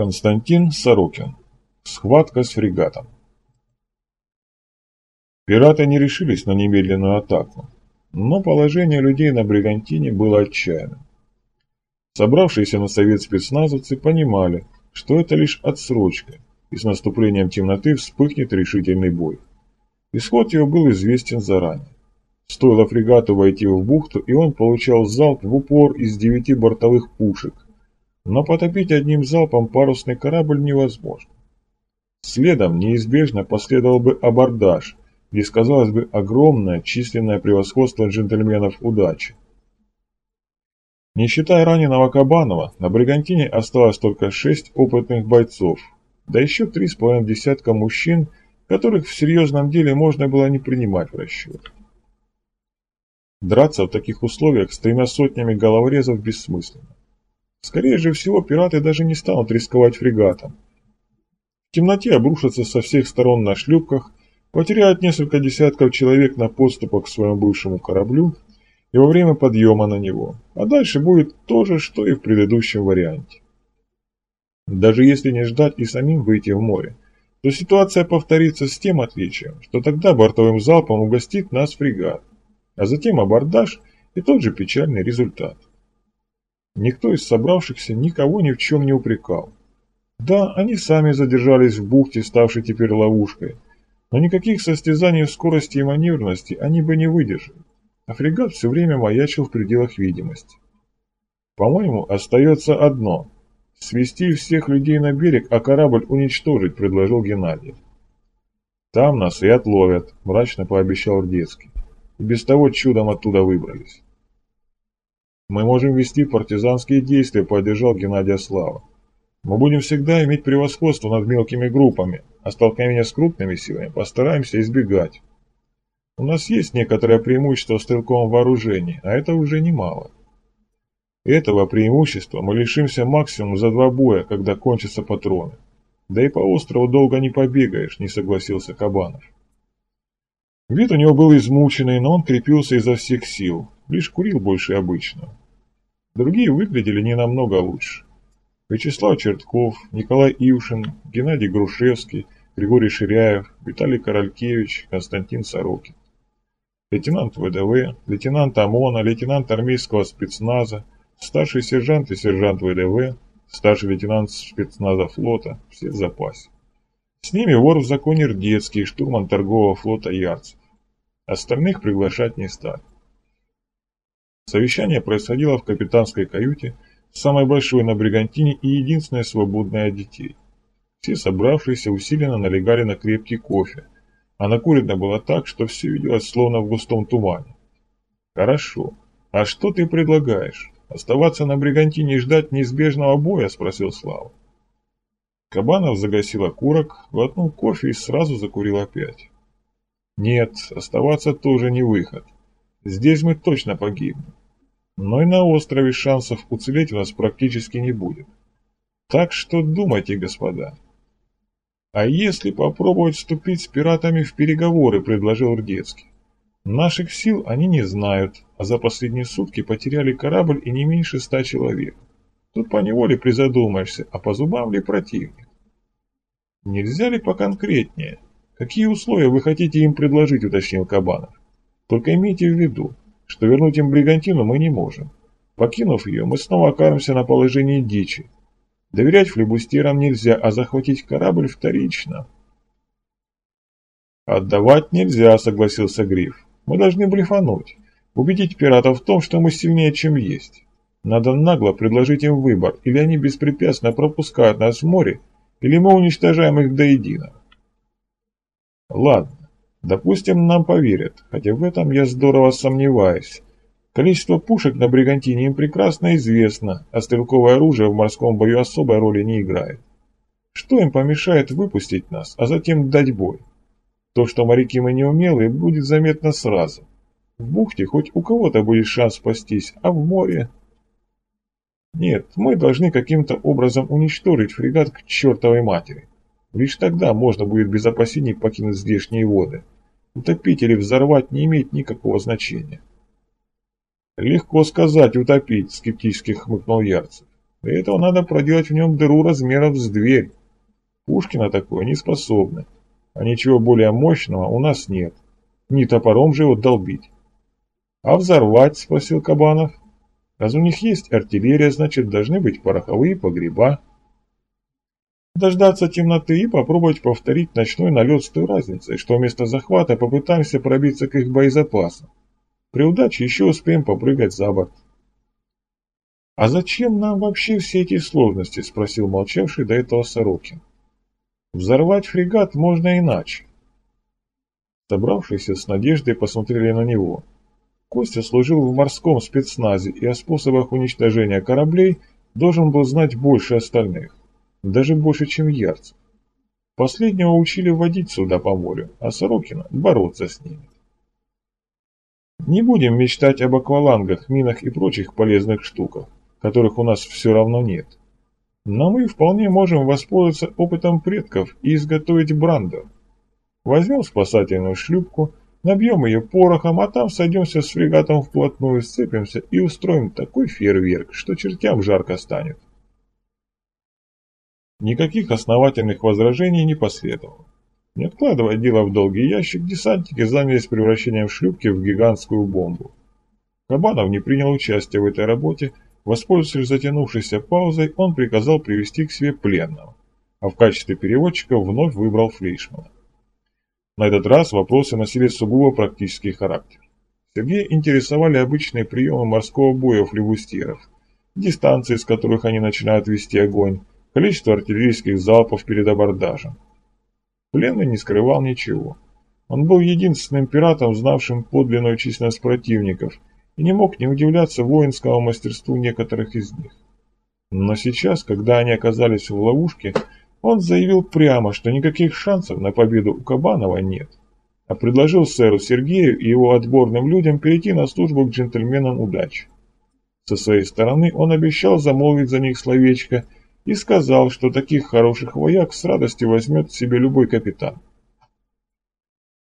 Константин Сорокин. Схватка с фрегатом. Пираты не решились на немедленную атаку, но положение людей на Бригантине было отчаянным. Собравшиеся на совет спецназовцы понимали, что это лишь отсрочка, и с наступлением темноты вспыхнет решительный бой. Исход его был известен заранее. Стоило фрегату войти в бухту, и он получал залп в упор из девяти бортовых пушек – но потопить одним залпом парусный корабль невозможно. Следом неизбежно последовал бы абордаж, где сказалось бы огромное численное превосходство джентльменов удачи. Не считая раненого Кабанова, на Бригантине осталось только шесть опытных бойцов, да еще три с половиной десятка мужчин, которых в серьезном деле можно было не принимать в расчет. Драться в таких условиях с тремя сотнями головорезов бессмысленно. Скорее же всего, пираты даже не станут рисковать фрегатом. В темноте обрушатся со всех сторон на шлюпках, потеряют несколько десятков человек на подступах к своему бывшему кораблю и во время подъема на него. А дальше будет то же, что и в предыдущем варианте. Даже если не ждать и самим выйти в море, то ситуация повторится с тем отличием, что тогда бортовым залпом угостит нас фрегат, а затем абордаж и тот же печальный результат. Никто из собравшихся никого ни в чем не упрекал. Да, они сами задержались в бухте, ставшей теперь ловушкой, но никаких состязаний в скорости и маневренности они бы не выдержали, а фрегат все время маячил в пределах видимости. По-моему, остается одно – свести всех людей на берег, а корабль уничтожить, предложил Геннадий. Там нас и отловят, мрачно пообещал Рдецкий. И без того чудом оттуда выбрались. Мы можем вести партизанские действия, поддержал Геннадий Слава. Мы будем всегда иметь превосходство над мелкими группами, а столкновения с крупными силами постараемся избегать. У нас есть некоторое преимущество в стрелковом вооружении, а это уже немало. Этого преимущества мы лишимся максимум за два боя, когда кончатся патроны. Да и по острову долго не побегаешь, не согласился Кабанов. Вид у него был измученный, но он крепился изо всех сил, лишь курил больше обычного. Другие выглядели не намного лучше. Вячеслав Чертков, Николай Ившин, Геннадий Грушевский, Григорий Ширяев, Виталий Королькевич, Константин Сорокин. Лейтенант ВДВ, лейтенант ОМОНа, лейтенант армейского спецназа, старший сержант и сержант ВДВ, старший лейтенант спецназа флота, все в запасе. С ними вор в законе Рдецкий, штурман торгового флота Ярцев. Остальных приглашать не стали. Совещание происходило в капитанской каюте, самой большой на Бригантине и единственной свободной от детей. Все собравшиеся усиленно налегали на крепкий кофе, а накурено было так, что все виделось словно в густом тумане. «Хорошо. А что ты предлагаешь? Оставаться на Бригантине и ждать неизбежного боя?» – спросил Слава. Кабанов загасил окурок, глотнул кофе и сразу закурил опять. «Нет, оставаться тоже не выход. Здесь мы точно погибнем. Но и на острове шансов уцелеть у нас практически не будет. Так что думайте, господа. А если попробовать вступить с пиратами в переговоры, предложил Рдецкий. Наших сил они не знают, а за последние сутки потеряли корабль и не меньше ста человек. Тут поневоле призадумаешься, а по зубам ли противник? Нельзя ли поконкретнее? Какие условия вы хотите им предложить, уточнил Кабанов. Только имейте в виду, что вернуть им бригантину мы не можем. Покинув ее, мы снова окажемся на положении дичи. Доверять флебустерам нельзя, а захватить корабль вторично. «Отдавать нельзя», — согласился Гриф. «Мы должны блефануть, убедить пиратов в том, что мы сильнее, чем есть. Надо нагло предложить им выбор, или они беспрепятственно пропускают нас в море, или мы уничтожаем их до единого». «Ладно, Допустим, нам поверят, хотя в этом я здорово сомневаюсь. Количество пушек на Бригантине им прекрасно известно, а стрелковое оружие в морском бою особой роли не играет. Что им помешает выпустить нас, а затем дать бой? То, что моряки мы неумелые, будет заметно сразу. В бухте хоть у кого-то будет шанс спастись, а в море... Нет, мы должны каким-то образом уничтожить фрегат к чертовой матери. Лишь тогда можно будет без опасений покинуть здешние воды. Утопить или взорвать не имеет никакого значения. «Легко сказать утопить», — скептически хмыкнул Ярцев. Для этого надо проделать в нем дыру размеров с дверь. Пушки на такое не способны, а ничего более мощного у нас нет. Не топором же его долбить. «А взорвать?» – спросил Кабанов. «Раз у них есть артиллерия, значит, должны быть пороховые погреба». Дождаться темноты и попробовать повторить ночной налет с той разницей, что вместо захвата попытаемся пробиться к их боезапасам. При удаче еще успеем попрыгать за борт. «А зачем нам вообще все эти сложности?» – спросил молчавший до этого Сорокин. «Взорвать фрегат можно иначе». Собравшиеся с надеждой посмотрели на него. Костя служил в морском спецназе и о способах уничтожения кораблей должен был знать больше остальных даже больше, чем Ярцев. Последнего учили водить суда по морю, а Сорокина – бороться с ними. Не будем мечтать об аквалангах, минах и прочих полезных штуках, которых у нас все равно нет. Но мы вполне можем воспользоваться опытом предков и изготовить брандер. Возьмем спасательную шлюпку, набьем ее порохом, а там сойдемся с фрегатом вплотную, сцепимся и устроим такой фейерверк, что чертям жарко станет. Никаких основательных возражений не последовало. Не откладывая дело в долгий ящик, десантники занялись превращением шлюпки в гигантскую бомбу. Кабанов не принял участия в этой работе, воспользовавшись затянувшейся паузой, он приказал привести к себе пленного, а в качестве переводчика вновь выбрал Флейшмана. На этот раз вопросы носили сугубо практический характер. Сергея интересовали обычные приемы морского боя флебустьеров, дистанции, с которых они начинают вести огонь, количество артиллерийских залпов перед абордажем. Пленный не скрывал ничего. Он был единственным пиратом, знавшим подлинную численность противников, и не мог не удивляться воинскому мастерству некоторых из них. Но сейчас, когда они оказались в ловушке, он заявил прямо, что никаких шансов на победу у Кабанова нет, а предложил сэру Сергею и его отборным людям перейти на службу к джентльменам удачи. Со своей стороны он обещал замолвить за них словечко – и сказал, что таких хороших вояк с радостью возьмет себе любой капитан.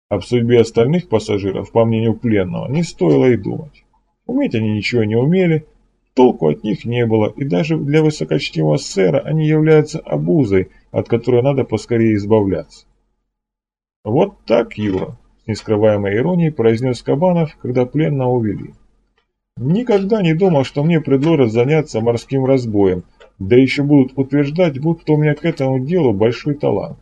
Об судьбе остальных пассажиров, по мнению пленного, не стоило и думать. Уметь они ничего не умели, толку от них не было, и даже для высокочтимого сэра они являются обузой, от которой надо поскорее избавляться. «Вот так, Юра», — с нескрываемой иронией произнес Кабанов, когда пленного увели. «Никогда не думал, что мне предложат заняться морским разбоем, да еще будут утверждать, будто у меня к этому делу большой талант.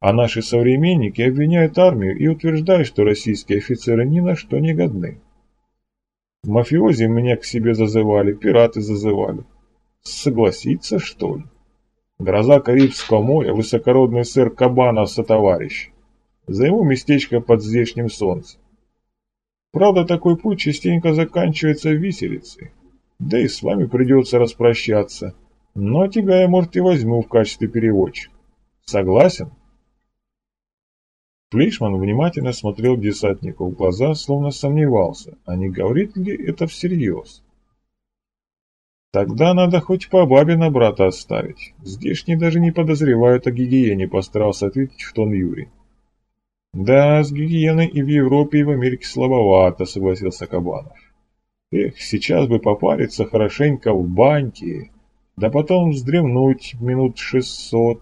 А наши современники обвиняют армию и утверждают, что российские офицеры ни на что не годны. Мафиози меня к себе зазывали, пираты зазывали. Согласиться, что ли? Гроза Карибского моря, высокородный сэр Кабанов сотоварищ. Займу местечко под здешним солнцем. Правда, такой путь частенько заканчивается виселицей. Да и с вами придется распрощаться. Но тебя я, может, и возьму в качестве переводчика. Согласен?» Флейшман внимательно смотрел десантнику в глаза, словно сомневался, а не говорит ли это всерьез. «Тогда надо хоть по бабе на брата оставить. Здешние даже не подозревают о гигиене», — постарался ответить в тон Юрий. «Да, с гигиеной и в Европе, и в Америке слабовато», — согласился Кабанов. Эх, сейчас бы попариться хорошенько в баньке, да потом вздремнуть минут шестьсот.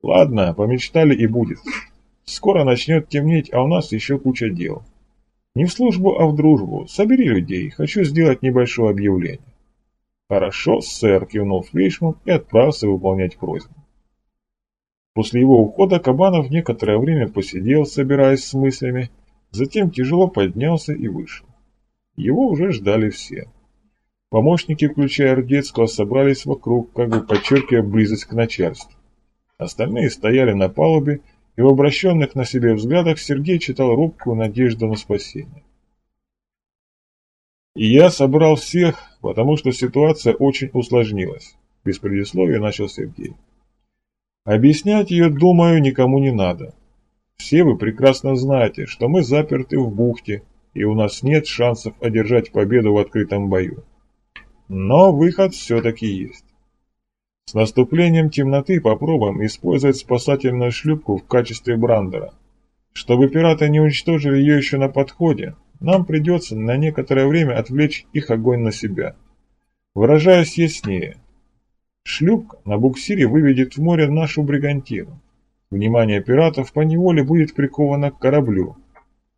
Ладно, помечтали и будет. Скоро начнет темнеть, а у нас еще куча дел. Не в службу, а в дружбу. Собери людей, хочу сделать небольшое объявление. Хорошо, сэр, кивнул Флейшман и отправился выполнять просьбу. После его ухода Кабанов некоторое время посидел, собираясь с мыслями, затем тяжело поднялся и вышел. Его уже ждали все. Помощники, включая Рдецкого, собрались вокруг, как бы подчеркивая близость к начальству. Остальные стояли на палубе, и в обращенных на себе взглядах Сергей читал робкую надежду на спасение. «И я собрал всех, потому что ситуация очень усложнилась», – без предисловия начал Сергей. «Объяснять ее, думаю, никому не надо. Все вы прекрасно знаете, что мы заперты в бухте, и у нас нет шансов одержать победу в открытом бою. Но выход все-таки есть. С наступлением темноты попробуем использовать спасательную шлюпку в качестве брандера. Чтобы пираты не уничтожили ее еще на подходе, нам придется на некоторое время отвлечь их огонь на себя. Выражаясь яснее, шлюпка на буксире выведет в море нашу бригантину. Внимание пиратов поневоле будет приковано к кораблю.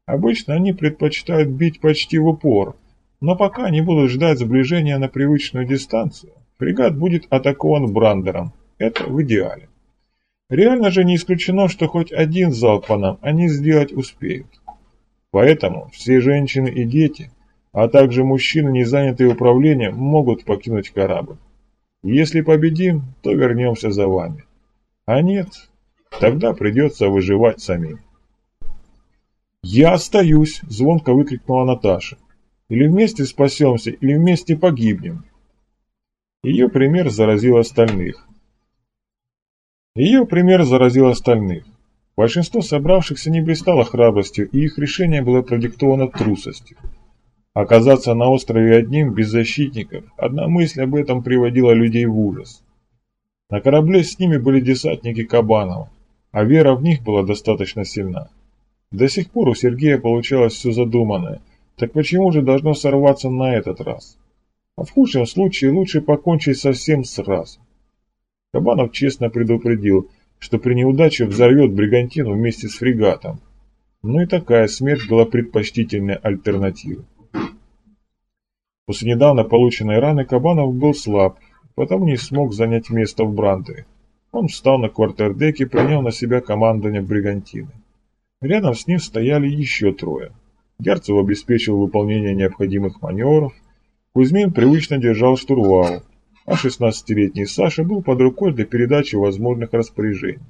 Обычно они предпочитают бить почти в упор, но пока не будут ждать сближения на привычную дистанцию, фрегат будет атакован брандером. Это в идеале. Реально же не исключено, что хоть один залп по нам они сделать успеют. Поэтому все женщины и дети, а также мужчины, не занятые управлением, могут покинуть корабль. Если победим, то вернемся за вами. А нет, тогда придется выживать самим. «Я остаюсь!» – звонко выкрикнула Наташа. «Или вместе спасемся, или вместе погибнем!» Ее пример заразил остальных. Ее пример заразил остальных. Большинство собравшихся не блистало храбростью, и их решение было продиктовано трусостью. Оказаться на острове одним, без защитников, одна мысль об этом приводила людей в ужас. На корабле с ними были десантники Кабанова, а вера в них была достаточно сильна. До сих пор у Сергея получалось все задуманное, так почему же должно сорваться на этот раз? А в худшем случае лучше покончить совсем сразу. Кабанов честно предупредил, что при неудаче взорвет бригантину вместе с фрегатом. Но и такая смерть была предпочтительной альтернативой. После недавно полученной раны Кабанов был слаб, потому не смог занять место в Брандере. Он встал на квартердеке и принял на себя командование бригантины. Рядом с ним стояли еще трое. Герцев обеспечил выполнение необходимых маневров, Кузьмин привычно держал штурвал, а 16-летний Саша был под рукой для передачи возможных распоряжений.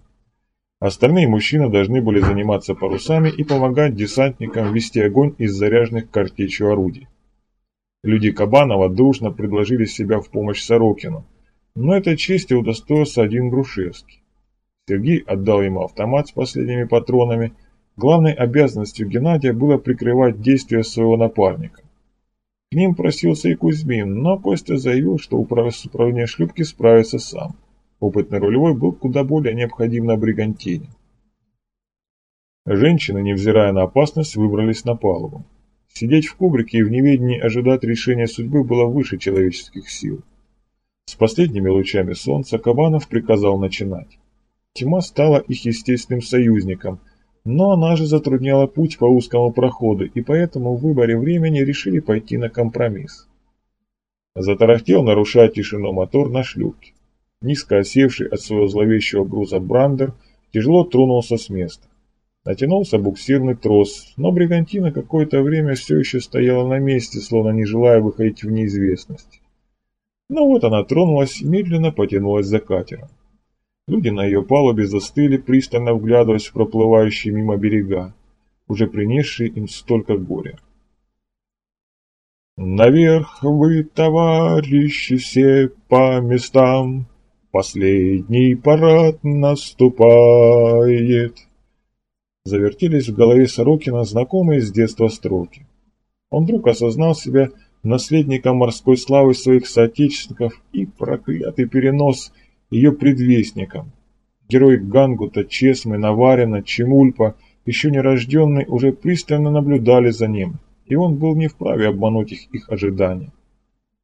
Остальные мужчины должны были заниматься парусами и помогать десантникам вести огонь из заряженных картечью орудий. Люди Кабанова дружно предложили себя в помощь Сорокину, но этой чести удостоился один Грушевский. Сергей отдал ему автомат с последними патронами. Главной обязанностью Геннадия было прикрывать действия своего напарника. К ним просился и Кузьмин, но Костя заявил, что управление шлюпки справится сам. Опытный рулевой был куда более необходим на бригантине. Женщины, невзирая на опасность, выбрались на палубу. Сидеть в кубрике и в неведении ожидать решения судьбы было выше человеческих сил. С последними лучами солнца Кабанов приказал начинать. Тьма стала их естественным союзником – но она же затрудняла путь по узкому проходу, и поэтому в выборе времени решили пойти на компромисс. Затарахтел, нарушая тишину мотор на шлюпке. Низко осевший от своего зловещего груза Брандер тяжело тронулся с места. Натянулся буксирный трос, но бригантина какое-то время все еще стояла на месте, словно не желая выходить в неизвестность. Но вот она тронулась медленно потянулась за катером. Люди на ее палубе застыли, пристально вглядываясь в проплывающие мимо берега, уже принесшие им столько горя. «Наверх вы, товарищи, все по местам, последний парад наступает!» Завертелись в голове Сорокина знакомые с детства строки. Он вдруг осознал себя наследником морской славы своих соотечественников и проклятый перенос – ее предвестником. Герой Гангута, Чесмы, Наварина, Чемульпа, еще нерожденный, уже пристально наблюдали за ним, и он был не вправе обмануть их, их ожидания.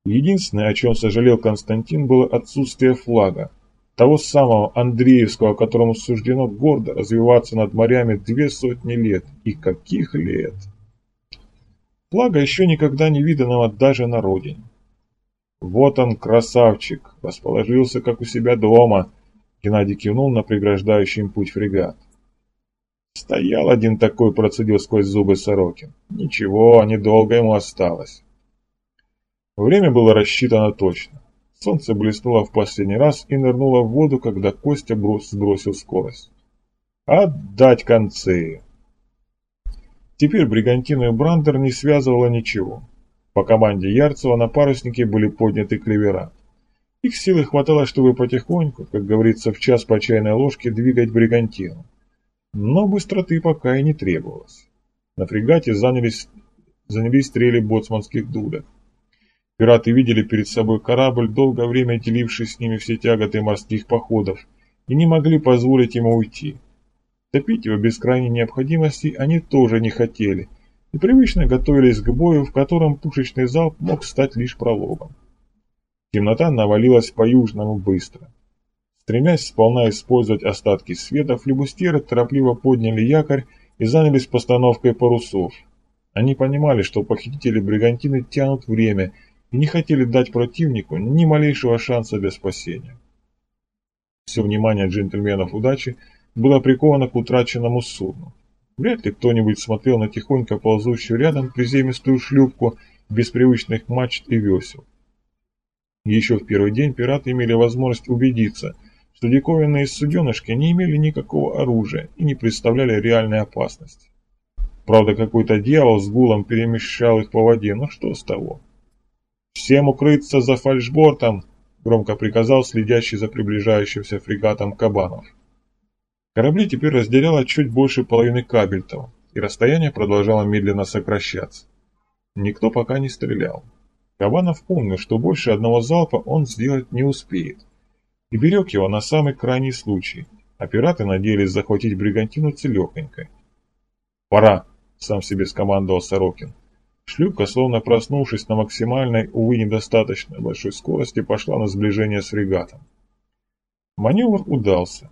Единственное, о чем сожалел Константин, было отсутствие флага, того самого Андреевского, которому суждено гордо развиваться над морями две сотни лет. И каких лет! Флага еще никогда не виданного даже на родине. «Вот он, красавчик, расположился, как у себя дома», — Геннадий кивнул на преграждающий им путь фрегат. «Стоял один такой», — процедил сквозь зубы Сорокин. «Ничего, недолго ему осталось». Время было рассчитано точно. Солнце блеснуло в последний раз и нырнуло в воду, когда Костя брос сбросил скорость. «Отдать концы!» Теперь бригантину и Брандер не связывало ничего. По команде Ярцева на паруснике были подняты клевера. Их силы хватало, чтобы потихоньку, как говорится, в час по чайной ложке двигать бригантину. Но быстроты пока и не требовалось. На фрегате занялись, занялись стрели боцманских дудок. Пираты видели перед собой корабль, долгое время деливший с ними все тяготы морских походов, и не могли позволить ему уйти. Топить его без крайней необходимости они тоже не хотели – и привычно готовились к бою, в котором пушечный залп мог стать лишь прологом. Темнота навалилась по-южному быстро. Стремясь сполна использовать остатки света, флебустеры торопливо подняли якорь и занялись постановкой парусов. Они понимали, что похитители бригантины тянут время и не хотели дать противнику ни малейшего шанса для спасения. Все внимание джентльменов удачи было приковано к утраченному судну. Вряд ли кто-нибудь смотрел на тихонько ползущую рядом приземистую шлюпку без привычных мачт и весел. Еще в первый день пираты имели возможность убедиться, что диковинные суденышки не имели никакого оружия и не представляли реальной опасности. Правда, какой-то дьявол с гулом перемещал их по воде, но что с того? «Всем укрыться за фальшбортом!» — громко приказал следящий за приближающимся фрегатом Кабанов. Корабли теперь разделяло чуть больше половины кабельтов, и расстояние продолжало медленно сокращаться. Никто пока не стрелял. Кабанов помнил, что больше одного залпа он сделать не успеет, и берег его на самый крайний случай, а пираты надеялись захватить бригантину целехонькой. «Пора!» — сам себе скомандовал Сорокин. Шлюпка, словно проснувшись на максимальной, увы, недостаточно большой скорости, пошла на сближение с фрегатом. Маневр удался.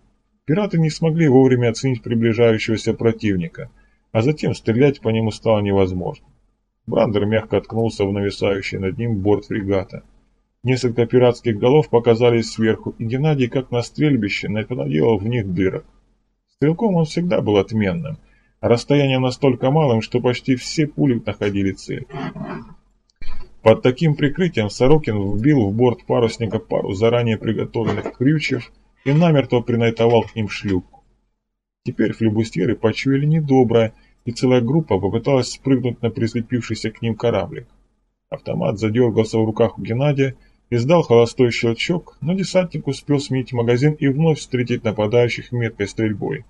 Пираты не смогли вовремя оценить приближающегося противника, а затем стрелять по нему стало невозможно. Брандер мягко откнулся в нависающий над ним борт фрегата. Несколько пиратских голов показались сверху, и Геннадий, как на стрельбище, наделал в них дырок. Стрелком он всегда был отменным, а расстояние настолько малым, что почти все пули находили цель. Под таким прикрытием Сорокин вбил в борт парусника пару заранее приготовленных крючев и намертво принайтовал к ним шлюпку. Теперь флебустьеры почуяли недоброе, и целая группа попыталась спрыгнуть на прислепившийся к ним кораблик. Автомат задергался в руках у Геннадия, издал холостой щелчок, но десантник успел сменить магазин и вновь встретить нападающих меткой стрельбой.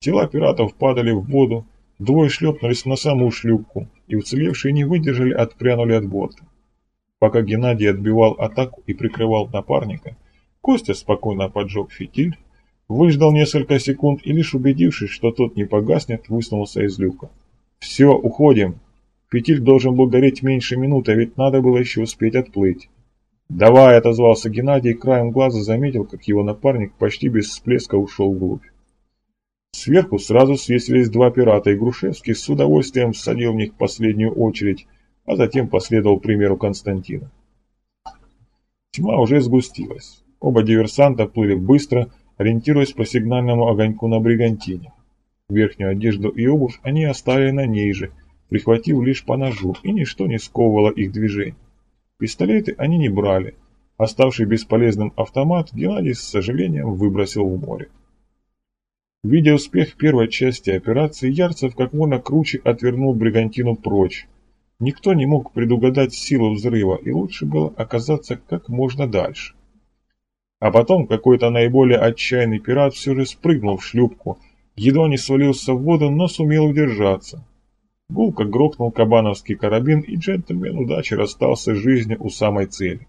Тела пиратов падали в воду, двое шлепнулись на саму шлюпку, и уцелевшие не выдержали, отпрянули от борта. Пока Геннадий отбивал атаку и прикрывал напарника, Костя спокойно поджег фитиль, Выждал несколько секунд и лишь убедившись, что тот не погаснет, высунулся из люка. «Все, уходим. Петель должен был гореть меньше минуты, а ведь надо было еще успеть отплыть». «Давай!» – отозвался Геннадий, краем глаза заметил, как его напарник почти без всплеска ушел вглубь. Сверху сразу свесились два пирата, и Грушевский с удовольствием всадил в них последнюю очередь, а затем последовал примеру Константина. Тьма уже сгустилась. Оба диверсанта плыли быстро, ориентируясь по сигнальному огоньку на бригантине. Верхнюю одежду и обувь они оставили на ней же, прихватив лишь по ножу, и ничто не сковывало их движений. Пистолеты они не брали. Оставший бесполезным автомат Геннадий с сожалением выбросил в море. Видя успех первой части операции, Ярцев как можно круче отвернул бригантину прочь. Никто не мог предугадать силу взрыва, и лучше было оказаться как можно дальше. А потом какой-то наиболее отчаянный пират все же спрыгнул в шлюпку, едва не свалился в воду, но сумел удержаться. Гулко грохнул кабановский карабин, и джентльмен удачи расстался с жизнью у самой цели.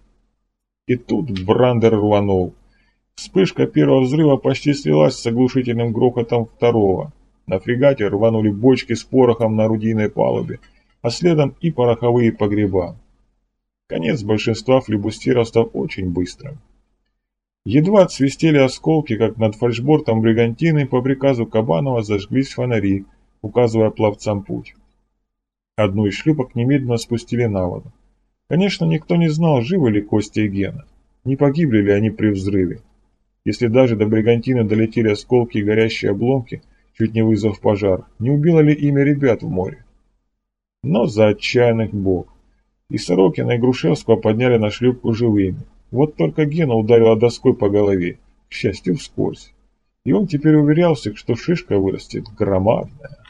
И тут Брандер рванул. Вспышка первого взрыва почти слилась с оглушительным грохотом второго. На фрегате рванули бочки с порохом на орудийной палубе, а следом и пороховые погреба. Конец большинства флебустиров стал очень быстрым. Едва отсвистели осколки, как над фальшбортом бригантины по приказу Кабанова зажглись фонари, указывая пловцам путь. Одну из шлюпок немедленно спустили на воду. Конечно, никто не знал, живы ли Костя и Гена, не погибли ли они при взрыве. Если даже до бригантины долетели осколки и горящие обломки, чуть не вызвав пожар, не убило ли имя ребят в море? Но за отчаянных бог. И Сорокина, и Грушевского подняли на шлюпку живыми. Вот только Гена ударила доской по голове, к счастью, вскользь. И он теперь уверялся, что шишка вырастет громадная.